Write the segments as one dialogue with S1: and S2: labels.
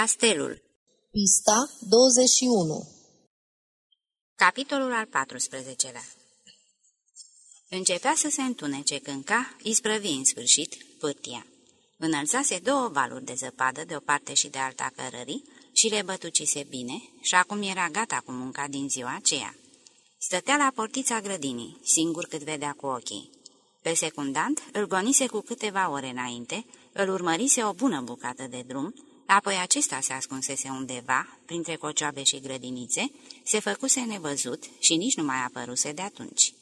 S1: Castelul
S2: Pista 21
S1: Capitolul al 14-lea Începea să se întunece când ca, isprăvi în sfârșit, pârtia. Înălțase două valuri de zăpadă de o parte și de alta cărării și le bătucise bine și acum era gata cu munca din ziua aceea. Stătea la portița grădinii, singur cât vedea cu ochii. Pe secundant îl gonise cu câteva ore înainte, îl urmărise o bună bucată de drum, apoi acesta se ascunsese undeva, printre cocioabe și grădinițe, se făcuse nevăzut și nici nu mai apăruse de atunci.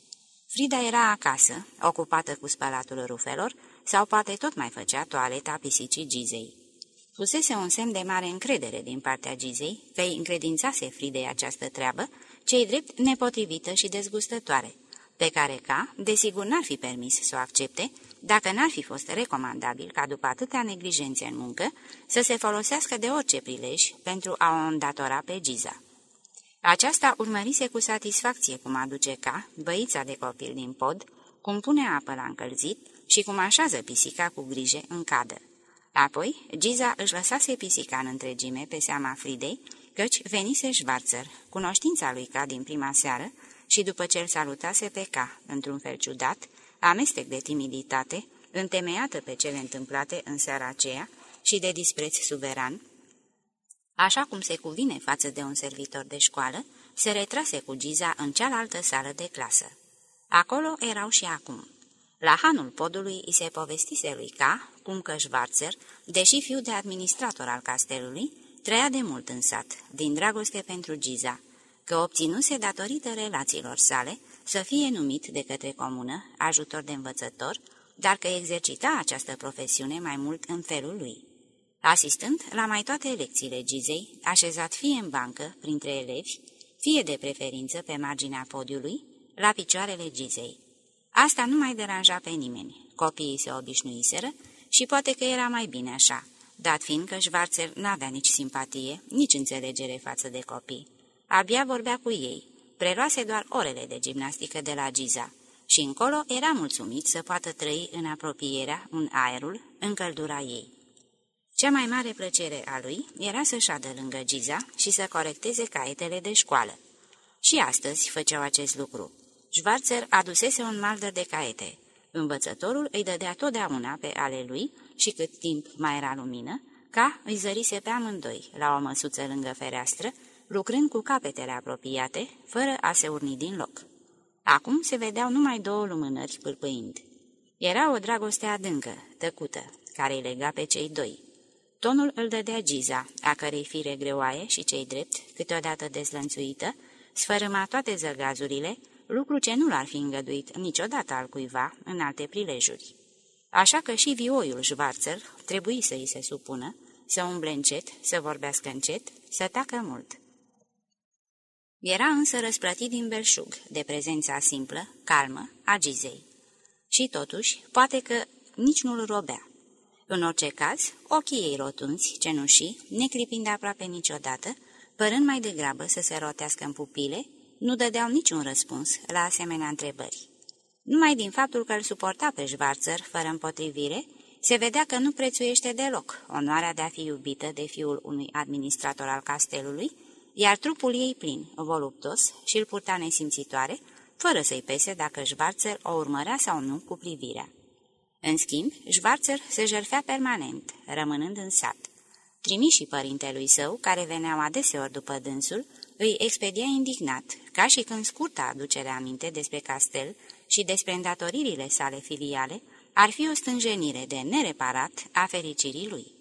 S1: Frida era acasă, ocupată cu spălatul rufelor, sau poate tot mai făcea toaleta pisicii Gizei. Fusese un semn de mare încredere din partea Gizei, că îi încredințase Fridei această treabă, cei drept nepotrivită și dezgustătoare, pe care ca, desigur, n-ar fi permis să o accepte, dacă n-ar fi fost recomandabil ca după atâtea neglijențe în muncă să se folosească de orice prilej pentru a o îndatora pe Giza. Aceasta urmărise cu satisfacție cum aduce ca, băița de copil din pod, cum pune apă la încălzit și cum așează pisica cu grijă în cadă. Apoi, Giza își lăsase pisica în întregime pe seama Fridei, căci venise Schwarzer, cunoștința lui Ca din prima seară, și după ce îl salutase pe Ca, într-un fel ciudat, amestec de timiditate, întemeiată pe cele întâmplate în seara aceea și de dispreț suveran, așa cum se cuvine față de un servitor de școală, se retrase cu Giza în cealaltă sală de clasă. Acolo erau și acum. La hanul podului îi se povestise lui Ca, cum că Schwarzer, deși fiu de administrator al castelului, trăia de mult în sat, din dragoste pentru Giza, că obținuse datorită relațiilor sale să fie numit de către comună ajutor de învățător, dar că exercita această profesiune mai mult în felul lui. Asistând la mai toate lecțiile Gizei, așezat fie în bancă, printre elevi, fie de preferință pe marginea podiului, la picioarele Gizei. Asta nu mai deranja pe nimeni, copiii se obișnuiseră și poate că era mai bine așa, dat fiind că Schwarzer n-avea nici simpatie, nici înțelegere față de copii. Abia vorbea cu ei, preluase doar orele de gimnastică de la Giza și încolo era mulțumit să poată trăi în apropierea, un aerul, în căldura ei. Cea mai mare plăcere a lui era să șadă lângă Giza și să corecteze caietele de școală. Și astăzi făceau acest lucru. Schwarzer adusese un maldăr de caiete. Învățătorul îi dădea totdeauna pe ale lui și cât timp mai era lumină, ca îi zărise pe amândoi la o măsuță lângă fereastră, lucrând cu capetele apropiate, fără a se urni din loc. Acum se vedeau numai două lumânări pâlpâind. Era o dragoste adâncă, tăcută, care îi lega pe cei doi. Tonul îl dădea Giza, a cărei fire greoaie și cei drept, câteodată dezlănțuită, sfărâma toate zăgazurile, lucru ce nu l-ar fi îngăduit niciodată al cuiva în alte prilejuri. Așa că și vioiul Schwarzer trebuie să îi se supună, să umble încet, să vorbească încet, să tacă mult. Era însă răsplătit din belșug de prezența simplă, calmă, a Gizei. Și totuși, poate că nici nu-l robea. În orice caz, ochii ei rotunți, cenușii, neclipind aproape niciodată, părând mai degrabă să se rotească în pupile, nu dădeau niciun răspuns la asemenea întrebări. Numai din faptul că îl suporta pe Schwarzer fără împotrivire, se vedea că nu prețuiește deloc onoarea de a fi iubită de fiul unui administrator al castelului, iar trupul ei plin, voluptos și îl purta nesimțitoare, fără să-i pese dacă Schwarzer o urmărea sau nu cu privirea. În schimb, Schwarzer se jerfea permanent, rămânând în sat. Trimișii părintelui său, care veneau adeseori după dânsul, îi expedia indignat, ca și când scurta aducere aminte despre castel și despre îndatoririle sale filiale, ar fi o stânjenire de nereparat a fericirii lui.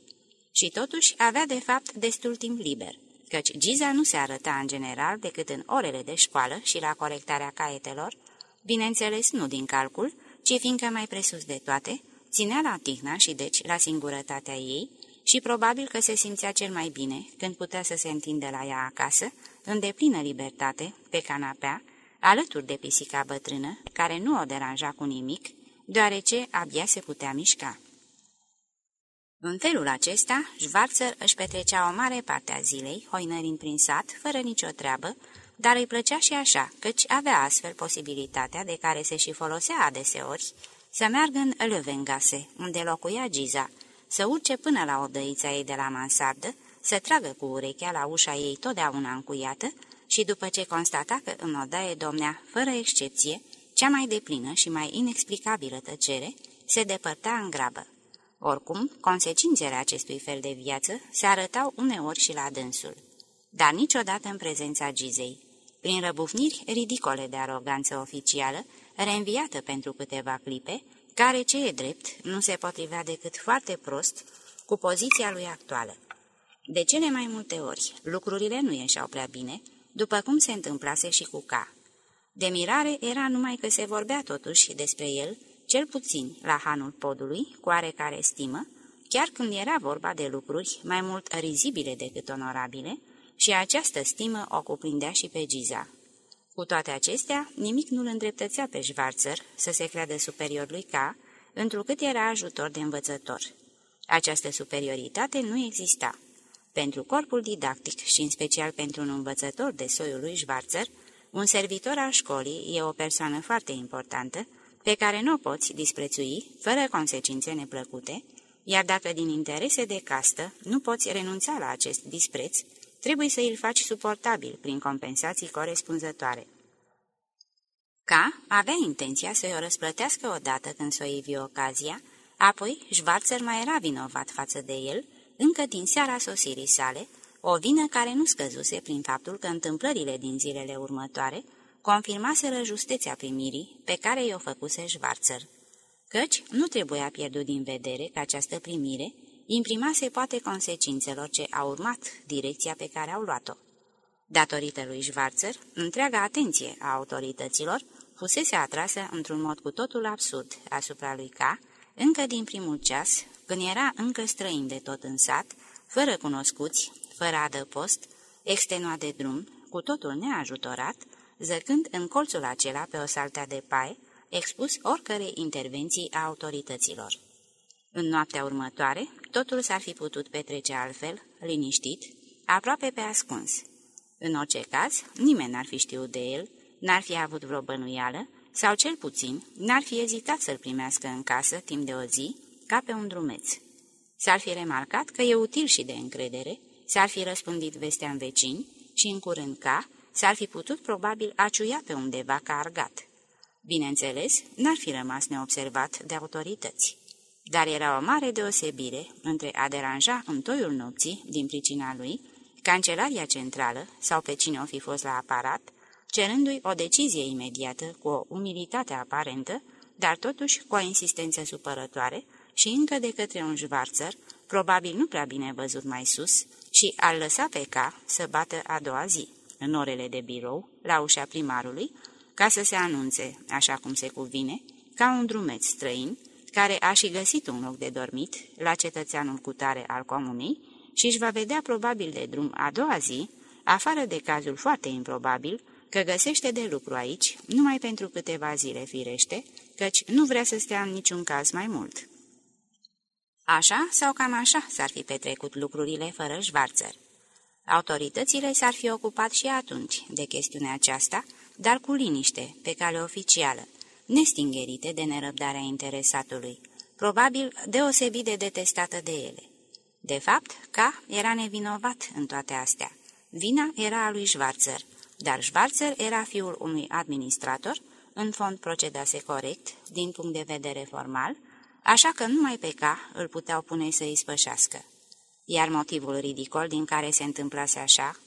S1: Și totuși avea de fapt destul timp liber, căci Giza nu se arăta în general decât în orele de școală și la corectarea caietelor, bineînțeles nu din calcul, ci fiindcă mai presus de toate, ținea la tihna și deci la singurătatea ei și probabil că se simțea cel mai bine când putea să se întinde la ea acasă, în deplină libertate, pe canapea, alături de pisica bătrână, care nu o deranja cu nimic, deoarece abia se putea mișca. În felul acesta, Schwarzer își petrecea o mare parte a zilei, hoinărind prin sat, fără nicio treabă, dar îi plăcea și așa, căci avea astfel posibilitatea de care se și folosea adeseori, să meargă în Lövengase, unde locuia Giza, să urce până la odăița ei de la mansardă, să tragă cu urechea la ușa ei totdeauna încuiată și după ce constata că în odaie domnea, fără excepție, cea mai deplină și mai inexplicabilă tăcere, se depărta în grabă. Oricum, consecințele acestui fel de viață se arătau uneori și la dânsul, dar niciodată în prezența Gizei. Prin răbufniri ridicole de aroganță oficială, reînviată pentru câteva clipe, care, ce e drept, nu se potrivea decât foarte prost cu poziția lui actuală. De cele mai multe ori, lucrurile nu ieșeau prea bine, după cum se întâmplase și cu Ca. De mirare era numai că se vorbea totuși despre el, cel puțin la hanul podului, cu oarecare stimă, chiar când era vorba de lucruri mai mult rizibile decât onorabile, și această stimă o cuprindea și pe Giza. Cu toate acestea, nimic nu-l îndreptățea pe Schwarzer să se creadă superior lui K, întrucât era ajutor de învățător. Această superioritate nu exista. Pentru corpul didactic și în special pentru un învățător de soiul lui Schwarzer, un servitor al școlii e o persoană foarte importantă, pe care nu o poți disprețui fără consecințe neplăcute, iar dacă din interese de castă nu poți renunța la acest dispreț, trebuie să îl faci suportabil prin compensații corespunzătoare. Ca avea intenția să-i o răsplătească odată când s-o ivi ocazia, apoi Schwarzer mai era vinovat față de el, încă din seara sosirii sale, o vină care nu scăzuse prin faptul că întâmplările din zilele următoare confirmaseră justeția primirii pe care i-o făcuse Schwarzer. Căci nu trebuia pierdut din vedere că această primire imprimase poate consecințelor ce au urmat direcția pe care au luat-o. Datorită lui Schwarzer, întreaga atenție a autorităților fusese atrasă într-un mod cu totul absurd asupra lui K, încă din primul ceas, când era încă străin de tot în sat, fără cunoscuți, fără adăpost, extenuat de drum, cu totul neajutorat, zăcând în colțul acela pe o saltea de paie, expus oricărei intervenții a autorităților. În noaptea următoare, totul s-ar fi putut petrece altfel, liniștit, aproape pe ascuns. În orice caz, nimeni n-ar fi știut de el, n-ar fi avut vreo bănuială, sau cel puțin n-ar fi ezitat să-l primească în casă timp de o zi, ca pe un drumeț. S-ar fi remarcat că e util și de încredere, s-ar fi răspândit vestea în vecini și, în curând ca, s-ar fi putut probabil aciuia pe undeva ca argat. Bineînțeles, n-ar fi rămas neobservat de autorități. Dar era o mare deosebire între a deranja în toiul nopții, din pricina lui, Cancelaria Centrală sau pe cine o fi fost la aparat, cerându-i o decizie imediată cu o umilitate aparentă, dar totuși cu o insistență supărătoare și încă de către un șvarțăr, probabil nu prea bine văzut mai sus, și al lăsa pe ca să bată a doua zi, în orele de birou, la ușa primarului, ca să se anunțe, așa cum se cuvine, ca un drumeț străin, care a și găsit un loc de dormit la cetățeanul cutare al comunei și își va vedea probabil de drum a doua zi, afară de cazul foarte improbabil, că găsește de lucru aici, numai pentru câteva zile firește, căci nu vrea să stea în niciun caz mai mult. Așa sau cam așa s-ar fi petrecut lucrurile fără șvarțăr. Autoritățile s-ar fi ocupat și atunci de chestiunea aceasta, dar cu liniște, pe cale oficială, nestingerite de nerăbdarea interesatului, probabil deosebit de detestată de ele. De fapt, K era nevinovat în toate astea. Vina era a lui Schwarzer, dar Schwarzer era fiul unui administrator, în fond procedase corect, din punct de vedere formal, așa că numai pe K îl puteau pune să îi spășească. Iar motivul ridicol din care se întâmplase așa,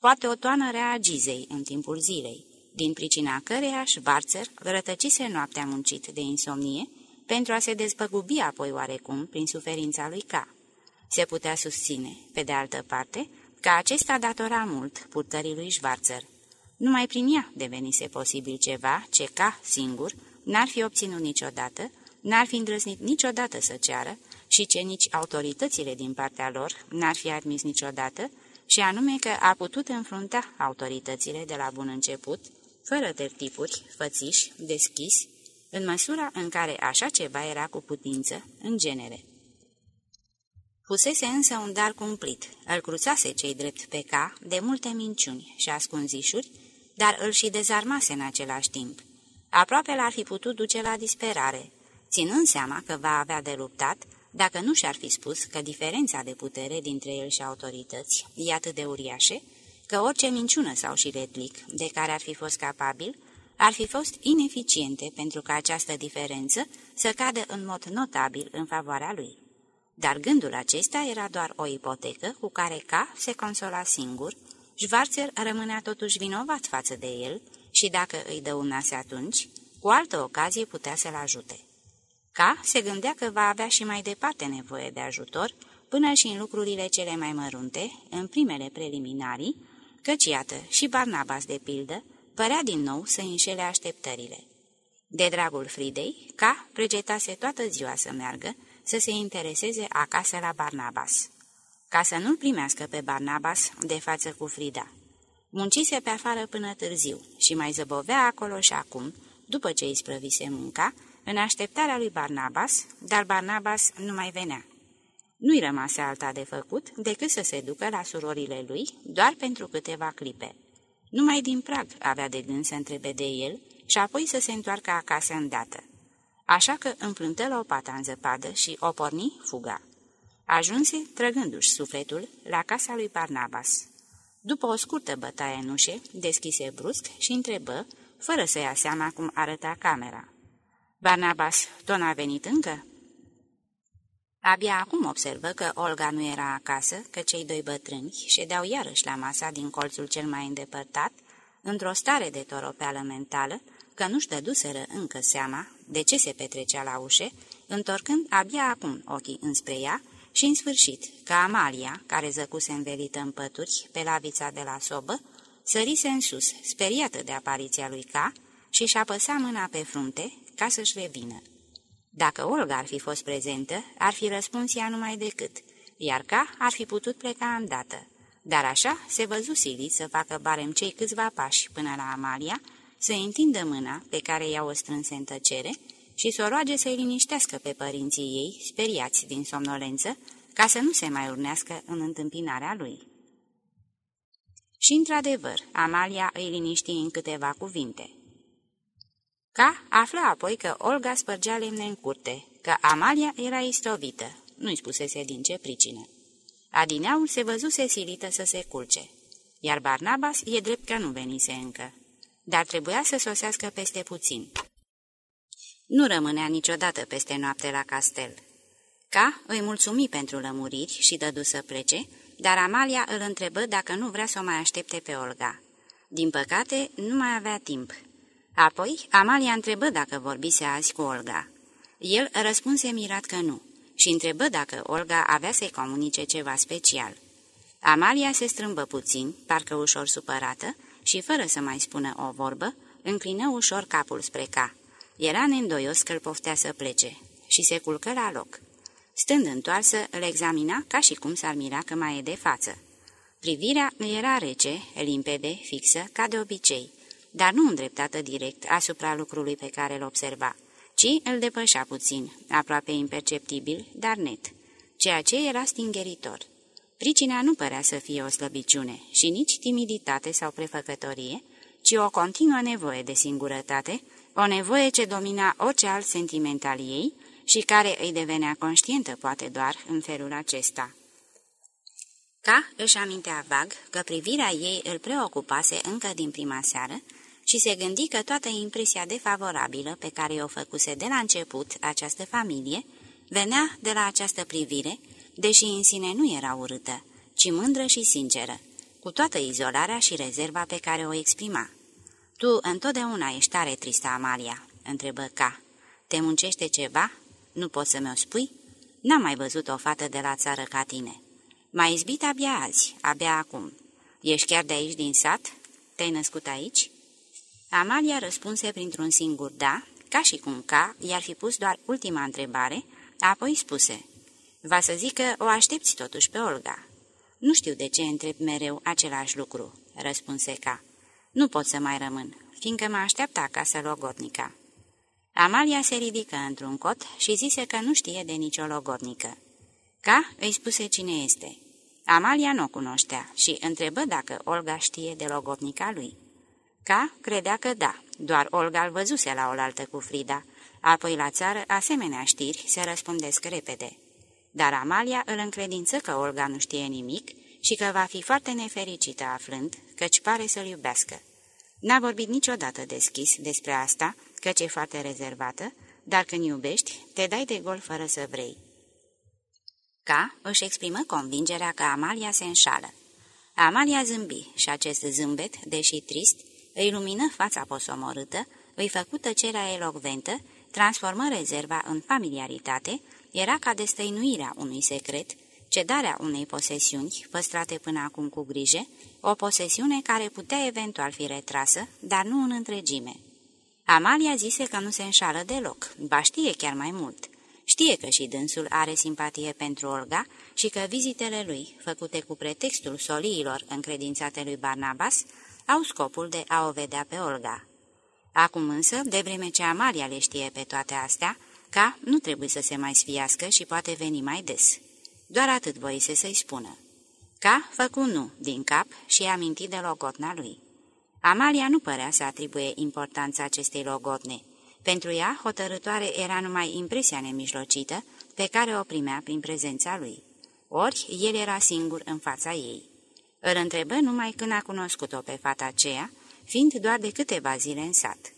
S1: poate o toană rea a gizei în timpul zilei, din pricina căreia Schwarzer rătăcise noaptea muncit de insomnie pentru a se despăgubi apoi oarecum prin suferința lui K. Se putea susține, pe de altă parte, că acesta datora mult purtării lui Schwarzer. Numai prin ea devenise posibil ceva ce K singur n-ar fi obținut niciodată, n-ar fi îndrăznit niciodată să ceară și ce nici autoritățile din partea lor n-ar fi admis niciodată, și anume că a putut înfrunta autoritățile de la bun început, fără tertipuri, fățiși, deschis, în măsura în care așa ceva era cu putință, în genere. Fusese însă un dar cumplit, îl cruțase cei drept pe ca de multe minciuni și ascunzișuri, dar îl și dezarmase în același timp. Aproape l-ar fi putut duce la disperare, ținând seama că va avea de luptat, dacă nu și-ar fi spus că diferența de putere dintre el și autorități e atât de uriașă, că orice minciună sau și replic de care ar fi fost capabil, ar fi fost ineficiente pentru ca această diferență să cadă în mod notabil în favoarea lui. Dar gândul acesta era doar o ipotecă cu care K se consola singur, Schwarzer rămânea totuși vinovat față de el și dacă îi dăunase atunci, cu altă ocazie putea să-l ajute. K se gândea că va avea și mai departe nevoie de ajutor, până și în lucrurile cele mai mărunte, în primele preliminarii, căci iată, și Barnabas, de pildă, părea din nou să înșele așteptările. De dragul Fridei, ca pregetase toată ziua să meargă, să se intereseze acasă la Barnabas, ca să nu-l primească pe Barnabas de față cu Frida. Muncise pe afară până târziu și mai zăbovea acolo și acum, după ce îi sprăvise munca, în așteptarea lui Barnabas, dar Barnabas nu mai venea. Nu-i rămase alta de făcut decât să se ducă la surorile lui doar pentru câteva clipe. Numai din prag avea de gând să întrebe de el și apoi să se întoarcă acasă îndată. Așa că împlântă lopata în zăpadă și o porni fuga. Ajunse, trăgându-și sufletul, la casa lui Barnabas. După o scurtă bătaie în ușe, deschise brusc și întrebă, fără să ia seama cum arăta camera. Barnabas, tot n-a venit încă?" Abia acum observă că Olga nu era acasă, că cei doi bătrâni ședeau iarăși la masa din colțul cel mai îndepărtat, într-o stare de toropeală mentală, că nu-și dăduseră încă seama de ce se petrecea la ușe, întorcând abia acum ochii înspre ea și, în sfârșit, că Amalia, care zăcuse învelită în pături pe lavița de la sobă, sărise în sus, speriată de apariția lui Ca, și și apăsa mâna pe frunte ca să-și revină. Dacă Olga ar fi fost prezentă, ar fi răspuns ea numai decât, iar ca ar fi putut pleca îndată. Dar așa se văzu silit să facă barem cei câțiva pași până la Amalia, să întindă mâna pe care i-au strânse în tăcere și să o roage să-i liniștească pe părinții ei, speriați din somnolență, ca să nu se mai urnească în întâmpinarea lui. Și, într-adevăr, Amalia îi liniști în câteva cuvinte. Ca află apoi că Olga spărgea lemne în curte, că Amalia era istovită, nu-i spusese din ce pricină. Adineaul se văzuse silită să se culce, iar Barnabas e drept că nu venise încă, dar trebuia să sosească peste puțin. Nu rămânea niciodată peste noapte la castel. Ca îi mulțumi pentru lămuriri și dădu să plece, dar Amalia îl întrebă dacă nu vrea să o mai aștepte pe Olga. Din păcate, nu mai avea timp. Apoi, Amalia întrebă dacă vorbise azi cu Olga. El răspunse mirat că nu și întrebă dacă Olga avea să-i comunice ceva special. Amalia se strâmbă puțin, parcă ușor supărată, și fără să mai spună o vorbă, înclină ușor capul spre ca. Era neîndoios că îl poftea să plece și se culcă la loc. Stând întoarsă, îl examina ca și cum s-ar mira că mai e de față. Privirea era rece, limpede, fixă, ca de obicei, dar nu îndreptată direct asupra lucrului pe care îl observa, ci îl depășea puțin, aproape imperceptibil, dar net, ceea ce era stingeritor. Pricina nu părea să fie o slăbiciune și nici timiditate sau prefăcătorie, ci o continuă nevoie de singurătate, o nevoie ce domina orice alt sentiment al ei și care îi devenea conștientă poate doar în felul acesta. Ca își amintea vag că privirea ei îl preocupase încă din prima seară și se gândi că toată impresia defavorabilă pe care o făcuse de la început această familie venea de la această privire, deși în sine nu era urâtă, ci mândră și sinceră, cu toată izolarea și rezerva pe care o exprima. Tu întotdeauna ești tare tristă, Amalia?" întrebă Ca. Te muncește ceva? Nu poți să mi-o spui? N-am mai văzut o fată de la țară ca tine. M-ai izbit abia azi, abia acum. Ești chiar de aici din sat? Te-ai născut aici?" Amalia răspunse printr-un singur da, ca și cum ca i-ar fi pus doar ultima întrebare, apoi spuse, Va să zic că o aștepți totuși pe Olga." Nu știu de ce întreb mereu același lucru," răspunse ca. Nu pot să mai rămân, fiindcă mă așteaptă acasă logodnica." Amalia se ridică într-un cot și zise că nu știe de nicio logodnică. Ca îi spuse cine este. Amalia nu o cunoștea și întrebă dacă Olga știe de logodnica lui. Ca credea că da, doar Olga îl văzuse la oaltă cu Frida, apoi la țară asemenea știri se răspundesc repede. dar Amalia îl încredință că Olga nu știe nimic și că va fi foarte nefericită aflând, căci pare să-l iubească. N-a vorbit niciodată deschis despre asta, căci e foarte rezervată, dar când iubești, te dai de gol fără să vrei. Ca își exprimă convingerea că Amalia se înșală. Amalia zâmbi și acest zâmbet, deși trist, îi lumină fața posomorâtă, îi făcu tăcerea elocventă, transformă rezerva în familiaritate, era ca destăinuirea unui secret, cedarea unei posesiuni, păstrate până acum cu grijă, o posesiune care putea eventual fi retrasă, dar nu în întregime. Amalia zise că nu se înșală deloc, ba știe chiar mai mult. Știe că și dânsul are simpatie pentru Olga și că vizitele lui, făcute cu pretextul soliilor încredințate lui Barnabas, au scopul de a o vedea pe Olga. Acum însă, de vreme ce Amalia le știe pe toate astea, ca nu trebuie să se mai sfiască și poate veni mai des. Doar atât voise să-i spună. Ca făcu nu din cap și a amintit de logotna lui. Amalia nu părea să atribuie importanța acestei logotne. Pentru ea, hotărătoare era numai impresia nemijlocită pe care o primea prin prezența lui. Ori el era singur în fața ei. Îl întrebă numai când a cunoscut-o pe fata aceea, fiind doar de câteva zile în sat.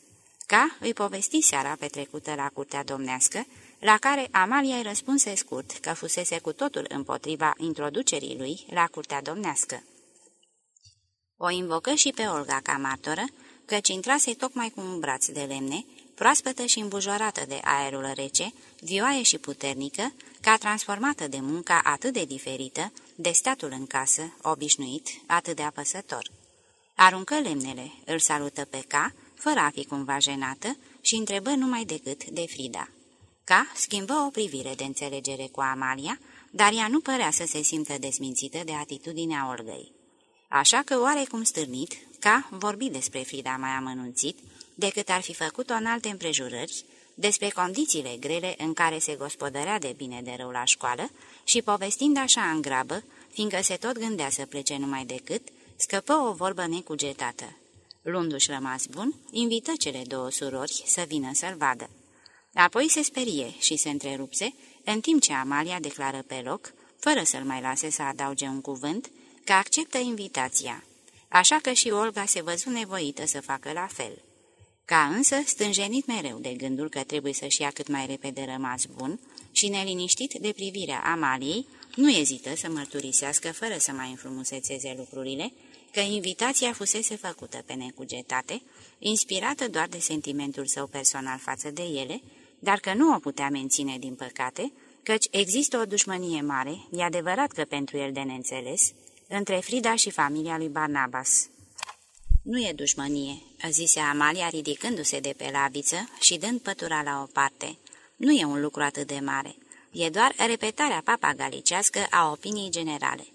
S1: Ca îi povesti seara petrecută la curtea domnească, la care Amalia îi răspunse scurt că fusese cu totul împotriva introducerii lui la curtea domnească. O invocă și pe Olga ca martoră, căci intrase tocmai cu un braț de lemne, proaspătă și îmbujorată de aerul rece, vioaie și puternică, ca transformată de munca atât de diferită, de statul în casă, obișnuit, atât de apăsător. Aruncă lemnele, îl salută pe ca, fără a fi cumva jenată, și întrebă numai decât de Frida. Ca schimbă o privire de înțelegere cu Amalia, dar ea nu părea să se simtă desmințită de atitudinea Olgăi. Așa că oarecum stârnit, ca vorbi despre Frida mai amănunțit, decât ar fi făcut-o în alte împrejurări, despre condițiile grele în care se gospodărea de bine de rău la școală și povestind așa în grabă, fiindcă se tot gândea să plece numai decât, scăpă o vorbă necugetată. Luându-și rămas bun, invită cele două surori să vină să-l vadă. Apoi se sperie și se întrerupse, în timp ce Amalia declară pe loc, fără să-l mai lase să adauge un cuvânt, că acceptă invitația. Așa că și Olga se văzu nevoită să facă la fel. Ca însă, stânjenit mereu de gândul că trebuie să-și ia cât mai repede rămas bun și neliniștit de privirea Amaliei, nu ezită să mărturisească fără să mai înfrumusețeze lucrurile, că invitația fusese făcută pe necugetate, inspirată doar de sentimentul său personal față de ele, dar că nu o putea menține din păcate, căci există o dușmănie mare, e adevărat că pentru el de neînțeles, între Frida și familia lui Barnabas. Nu e dușmănie," zise Amalia ridicându-se de pe laviță și dând pătura la o parte. Nu e un lucru atât de mare. E doar repetarea papagalicească a opiniei generale.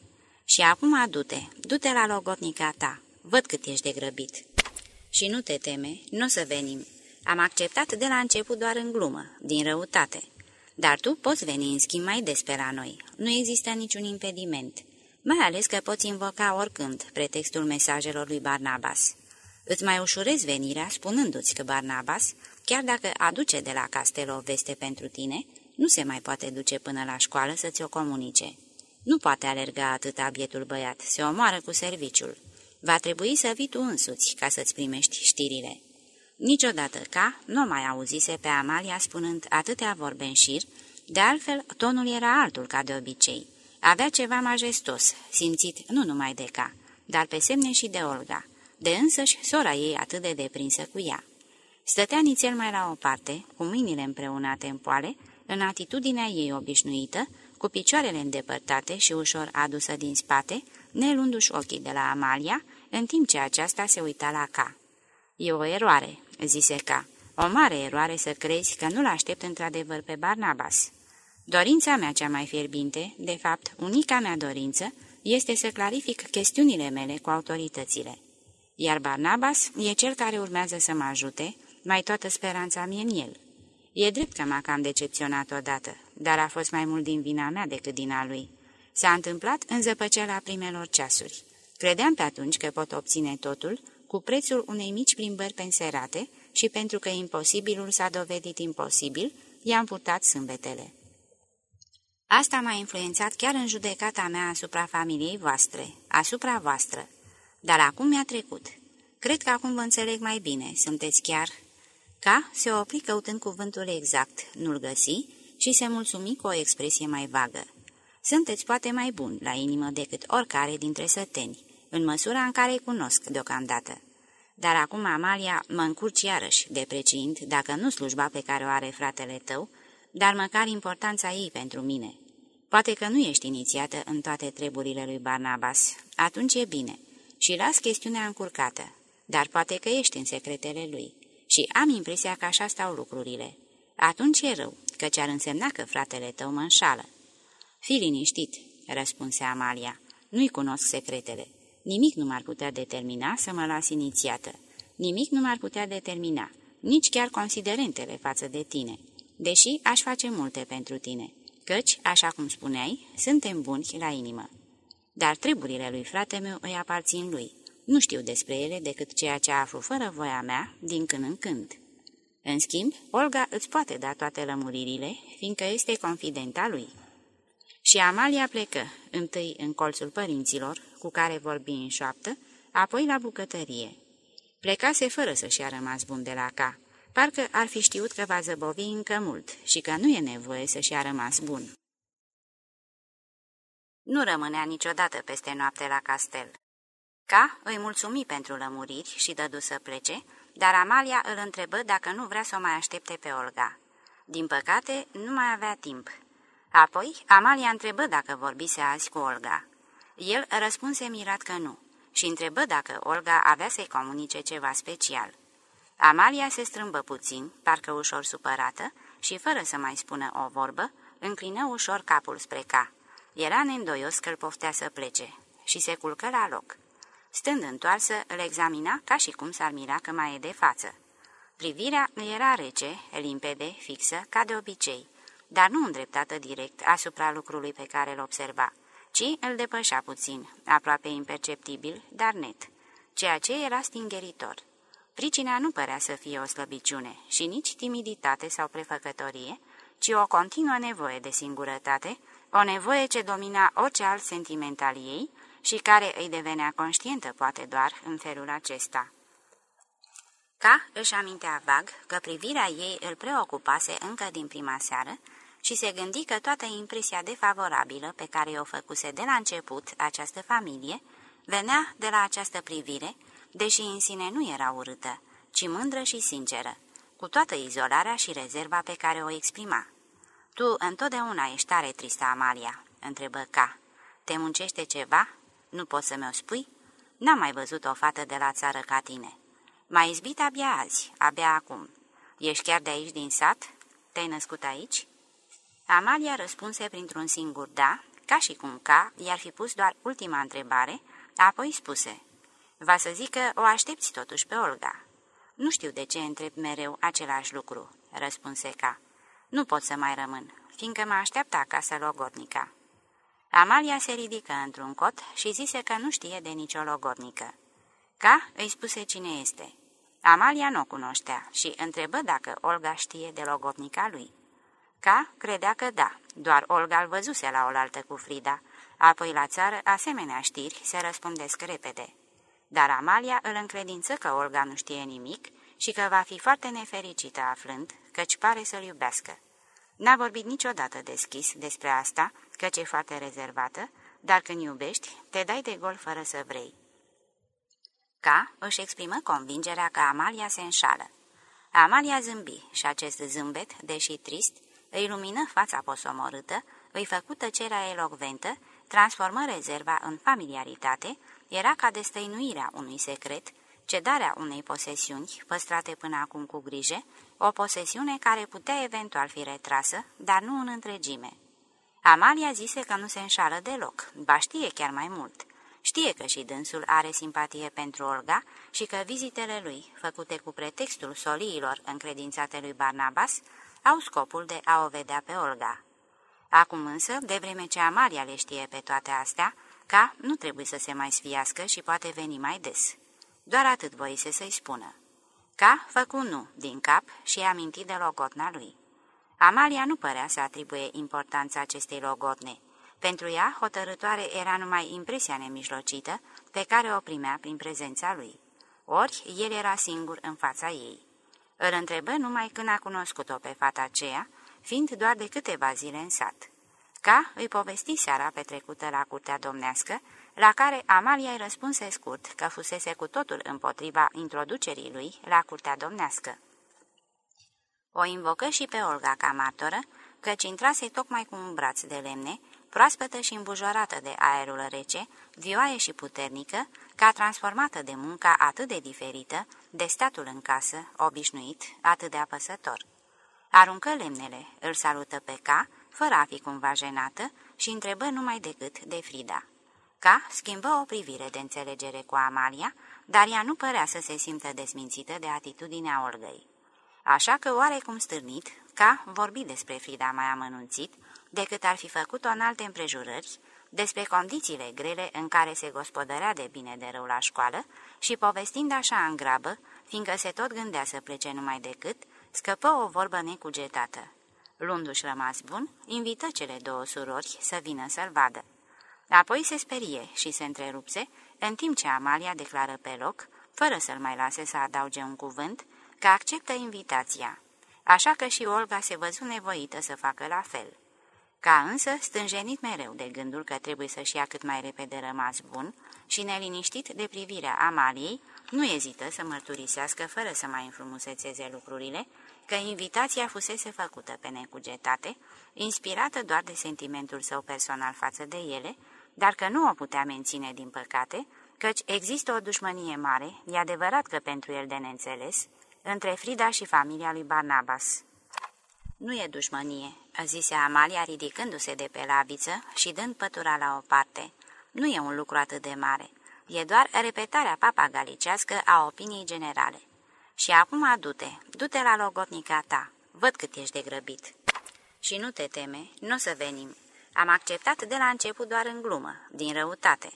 S1: Și acum du-te, du-te la logotnica ta. Văd cât ești de grăbit. Și nu te teme, nu o să venim. Am acceptat de la început doar în glumă, din răutate. Dar tu poți veni în schimb mai des pe la noi. Nu există niciun impediment. Mai ales că poți invoca oricând pretextul mesajelor lui Barnabas. Îți mai ușurezi venirea spunându-ți că Barnabas, chiar dacă aduce de la Castelo o veste pentru tine, nu se mai poate duce până la școală să ți-o comunice. Nu poate alerga atâta bietul băiat, se omoară cu serviciul. Va trebui să vii tu însuți ca să-ți primești știrile. Niciodată ca nu mai auzise pe Amalia spunând atâtea vorbe în șir, de altfel tonul era altul ca de obicei. Avea ceva majestos, simțit nu numai de ca, dar pe semne și de Olga, de însăși sora ei atât de deprinsă cu ea. Stătea nițel mai la o parte, cu mâinile împreunate în poale, în atitudinea ei obișnuită, cu picioarele îndepărtate și ușor adusă din spate, nelundu-și ochii de la Amalia, în timp ce aceasta se uita la ca. E o eroare," zise ca, o mare eroare să crezi că nu-l aștept într-adevăr pe Barnabas." Dorința mea cea mai fierbinte, de fapt, unica mea dorință, este să clarific chestiunile mele cu autoritățile. Iar Barnabas e cel care urmează să mă ajute, mai toată speranța mie în el. E drept că m-a cam decepționat odată, dar a fost mai mult din vina mea decât din a lui. S-a întâmplat în zăpăceala primelor ceasuri. Credeam pe atunci că pot obține totul cu prețul unei mici plimbări penserate și pentru că imposibilul s-a dovedit imposibil, i-am purtat sâmbetele. Asta m-a influențat chiar în judecata mea asupra familiei voastre, asupra voastră. Dar acum mi-a trecut. Cred că acum vă înțeleg mai bine. Sunteți chiar... Ca se opri căutând cuvântul exact, nu-l găsi și se mulțumi cu o expresie mai vagă. Sunteți poate mai bun la inimă decât oricare dintre săteni, în măsura în care îi cunosc deocamdată. Dar acum, Amalia, mă încurci iarăși, depreciind, dacă nu slujba pe care o are fratele tău, dar măcar importanța ei pentru mine. Poate că nu ești inițiată în toate treburile lui Barnabas, atunci e bine, și las chestiunea încurcată, dar poate că ești în secretele lui și am impresia că așa stau lucrurile. Atunci e rău, căci ar însemna că fratele tău mă înșală. Fii liniștit, răspunse Amalia, nu-i cunosc secretele. Nimic nu m-ar putea determina să mă las inițiată. Nimic nu m-ar putea determina, nici chiar considerentele față de tine, deși aș face multe pentru tine, căci, așa cum spuneai, suntem buni la inimă. Dar treburile lui frate meu îi aparțin lui. Nu știu despre ele decât ceea ce aflu fără voia mea, din când în când. În schimb, Olga îți poate da toate lămuririle, fiindcă este confidenta lui. Și Amalia plecă, întâi în colțul părinților, cu care vorbi în șoaptă, apoi la bucătărie. Plecase fără să-și a rămas bun de la ca. Parcă ar fi știut că va zăbovi încă mult și că nu e nevoie să-și a rămas bun. Nu rămânea niciodată peste noapte la castel. Ca îi mulțumi pentru lămuriri și dădu să plece, dar Amalia îl întrebă dacă nu vrea să o mai aștepte pe Olga. Din păcate, nu mai avea timp. Apoi, Amalia întrebă dacă vorbise azi cu Olga. El răspunse mirat că nu și întrebă dacă Olga avea să-i comunice ceva special. Amalia se strâmbă puțin, parcă ușor supărată, și fără să mai spună o vorbă, înclină ușor capul spre ca. Era neîndoios că îl poftea să plece și se culcă la loc. Stând întoarsă, îl examina ca și cum s-ar mira că mai e de față. Privirea era rece, limpede, fixă, ca de obicei, dar nu îndreptată direct asupra lucrului pe care îl observa, ci îl depășea puțin, aproape imperceptibil, dar net, ceea ce era stingeritor. Pricina nu părea să fie o slăbiciune și nici timiditate sau prefăcătorie, ci o continuă nevoie de singurătate, o nevoie ce domina orice alt sentiment al ei și care îi devenea conștientă poate doar în felul acesta. Ca își amintea vag că privirea ei îl preocupase încă din prima seară și se gândi că toată impresia defavorabilă pe care o făcuse de la început această familie venea de la această privire, deși în sine nu era urâtă, ci mândră și sinceră, cu toată izolarea și rezerva pe care o exprima. Tu întotdeauna ești tare tristă, Amalia?" întrebă Ca. Te muncește ceva? Nu poți să mi-o spui? N-am mai văzut o fată de la țară ca tine. M-ai izbit abia azi, abia acum. Ești chiar de aici din sat? Te-ai născut aici?" Amalia răspunse printr-un singur da, ca și cum ca i-ar fi pus doar ultima întrebare, apoi spuse, Va să zic că o aștepți totuși pe Olga." Nu știu de ce întreb mereu același lucru," răspunse ca. Nu pot să mai rămân, fiindcă mă așteaptă acasă logodnica." Amalia se ridică într-un cot și zise că nu știe de nicio logodnică. Ca îi spuse cine este. Amalia nu o cunoștea și întrebă dacă Olga știe de logodnica lui. Ca credea că da, doar Olga îl văzuse la oaltă cu Frida, apoi la țară asemenea știri se răspundesc repede. Dar Amalia îl încredință că Olga nu știe nimic și că va fi foarte nefericită aflând, căci pare să-l iubească. N-a vorbit niciodată deschis despre asta, căci e foarte rezervată, dar când iubești, te dai de gol fără să vrei. Ca își exprimă convingerea că Amalia se înșală. Amalia zâmbi și acest zâmbet, deși trist, îi lumină fața posomorâtă, îi făcu tăcerea elocventă, transformă rezerva în familiaritate, era ca destăinuirea unui secret, cedarea unei posesiuni, păstrate până acum cu grijă, o posesiune care putea eventual fi retrasă, dar nu în întregime. Amalia zise că nu se înșală deloc, ba știe chiar mai mult. Știe că și dânsul are simpatie pentru Olga și că vizitele lui, făcute cu pretextul soliilor încredințate lui Barnabas, au scopul de a o vedea pe Olga. Acum însă, de vreme ce Amalia le știe pe toate astea, ca nu trebuie să se mai sfiască și poate veni mai des. Doar atât voise să-i spună. Ca făcu nu din cap și aminti de logotna lui. Amalia nu părea să atribuie importanța acestei logotne. Pentru ea, hotărătoare era numai impresia nemijlocită pe care o primea prin prezența lui. Ori, el era singur în fața ei. Îl întrebă numai când a cunoscut-o pe fata aceea, fiind doar de câteva zile în sat. Ca îi povesti seara petrecută la curtea domnească, la care Amalia îi răspunse scurt că fusese cu totul împotriva introducerii lui la curtea domnească. O invocă și pe Olga ca martoră, căci intrase tocmai cu un braț de lemne, proaspătă și îmbujorată de aerul rece, vioaie și puternică, ca transformată de munca atât de diferită, de statul în casă, obișnuit, atât de apăsător. Aruncă lemnele, îl salută pe ca, fără a fi cumva jenată, și întrebă numai decât de Frida. Ca schimbă o privire de înțelegere cu Amalia, dar ea nu părea să se simtă desmințită de atitudinea Olgăi. Așa că, oarecum stârnit, ca vorbi despre Frida mai amănunțit, decât ar fi făcut-o în alte împrejurări, despre condițiile grele în care se gospodărea de bine de rău la școală și povestind așa în grabă, fiindcă se tot gândea să plece numai decât, scăpă o vorbă necugetată. Luându-și rămas bun, invită cele două surori să vină să-l vadă. Apoi se sperie și se întrerupse, în timp ce Amalia declară pe loc, fără să-l mai lase să adauge un cuvânt, că acceptă invitația. Așa că și Olga se văzu nevoită să facă la fel. Ca însă, stânjenit mereu de gândul că trebuie să-și ia cât mai repede rămas bun și neliniștit de privirea Amaliei, nu ezită să mărturisească fără să mai înfrumusețeze lucrurile, că invitația fusese făcută pe necugetate, inspirată doar de sentimentul său personal față de ele, dar că nu o putea menține din păcate, căci există o dușmănie mare, e adevărat că pentru el de neînțeles, între Frida și familia lui Barnabas. Nu e dușmănie, zise Amalia ridicându-se de pe laviță și dând pătura la o parte. Nu e un lucru atât de mare. E doar repetarea papagalicească a opiniei generale. Și acum du-te, du-te la logotnica ta. Văd cât ești de grăbit. Și nu te teme, nu o să venim. Am acceptat de la început doar în glumă, din răutate.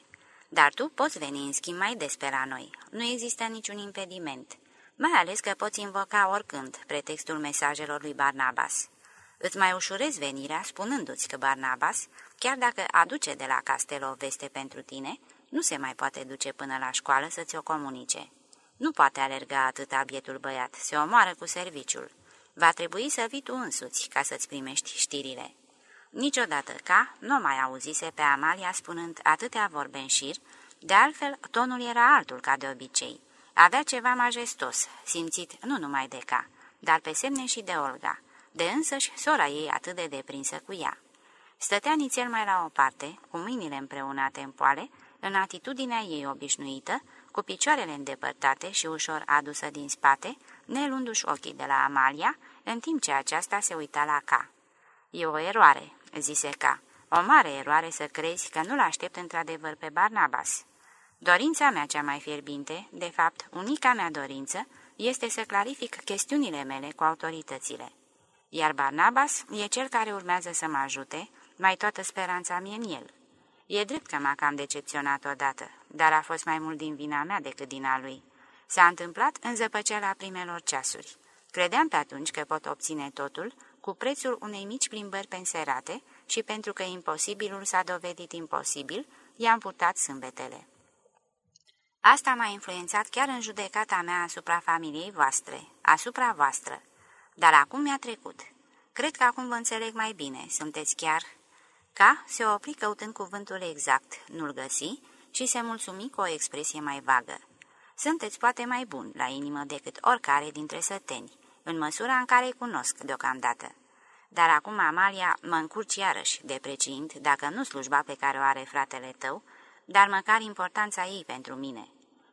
S1: Dar tu poți veni în schimb mai des pe la noi. Nu există niciun impediment. Mai ales că poți invoca oricând pretextul mesajelor lui Barnabas. Îți mai ușurezi venirea spunându-ți că Barnabas, chiar dacă aduce de la Castelo o veste pentru tine, nu se mai poate duce până la școală să-ți o comunice. Nu poate alerga atâta bietul băiat, se omoară cu serviciul. Va trebui să vii tu însuți ca să-ți primești știrile. Niciodată ca nu mai auzise pe Amalia spunând atâtea vorbe în șir, de altfel tonul era altul ca de obicei. Avea ceva majestos, simțit nu numai de ca, dar pe semne și de Olga, de însăși sora ei atât de deprinsă cu ea. Stătea nițel mai la o parte, cu mâinile împreunate în poale, în atitudinea ei obișnuită, cu picioarele îndepărtate și ușor adusă din spate, nelundu-și ochii de la Amalia, în timp ce aceasta se uita la ca. E o eroare," zise ca, o mare eroare să crezi că nu-l aștept într-adevăr pe Barnabas. Dorința mea cea mai fierbinte, de fapt, unica mea dorință, este să clarific chestiunile mele cu autoritățile. Iar Barnabas e cel care urmează să mă ajute, mai toată speranța mie în el. E drept că m-a cam decepționat odată, dar a fost mai mult din vina mea decât din a lui. S-a întâmplat în zăpăceala primelor ceasuri. Credeam pe atunci că pot obține totul cu prețul unei mici plimbări penserate și pentru că imposibilul s-a dovedit imposibil, i-am purtat sâmbetele. Asta m-a influențat chiar în judecata mea asupra familiei voastre, asupra voastră. Dar acum mi-a trecut. Cred că acum vă înțeleg mai bine. Sunteți chiar... Ca se opri căutând cuvântul exact, nu-l găsi și se mulțumi cu o expresie mai vagă. Sunteți poate mai bun la inimă decât oricare dintre săteni, în măsura în care îi cunosc deocamdată. Dar acum, Amalia, mă încurci iarăși, depreciind, dacă nu slujba pe care o are fratele tău, dar măcar importanța ei pentru mine.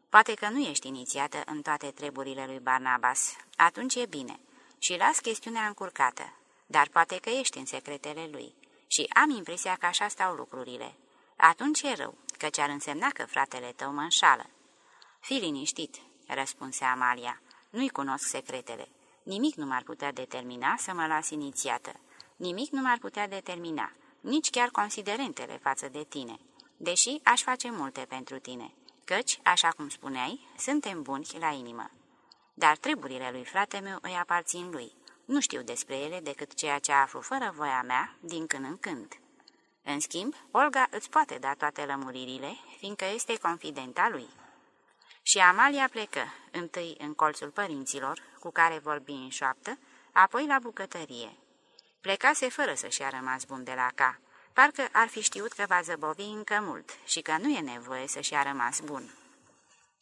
S1: Poate că nu ești inițiată în toate treburile lui Barnabas, atunci e bine, și las chestiunea încurcată, dar poate că ești în secretele lui și am impresia că așa stau lucrurile. Atunci e rău, căci ar însemna că fratele tău mă înșală. Fii liniștit, răspunse Amalia, nu-i cunosc secretele. Nimic nu m-ar putea determina să mă las inițiată. Nimic nu m-ar putea determina, nici chiar considerentele față de tine, deși aș face multe pentru tine, căci, așa cum spuneai, suntem buni la inimă. Dar treburile lui frate meu îi aparțin lui. Nu știu despre ele decât ceea ce aflu fără voia mea, din când în când. În schimb, Olga îți poate da toate lămuririle, fiindcă este confidenta lui. Și Amalia plecă, întâi în colțul părinților, cu care vorbi în șoaptă, apoi la bucătărie. Plecase fără să-și a rămas bun de la ca, parcă ar fi știut că va zăbovi încă mult și că nu e nevoie să-și a rămas bun.